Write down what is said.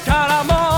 からも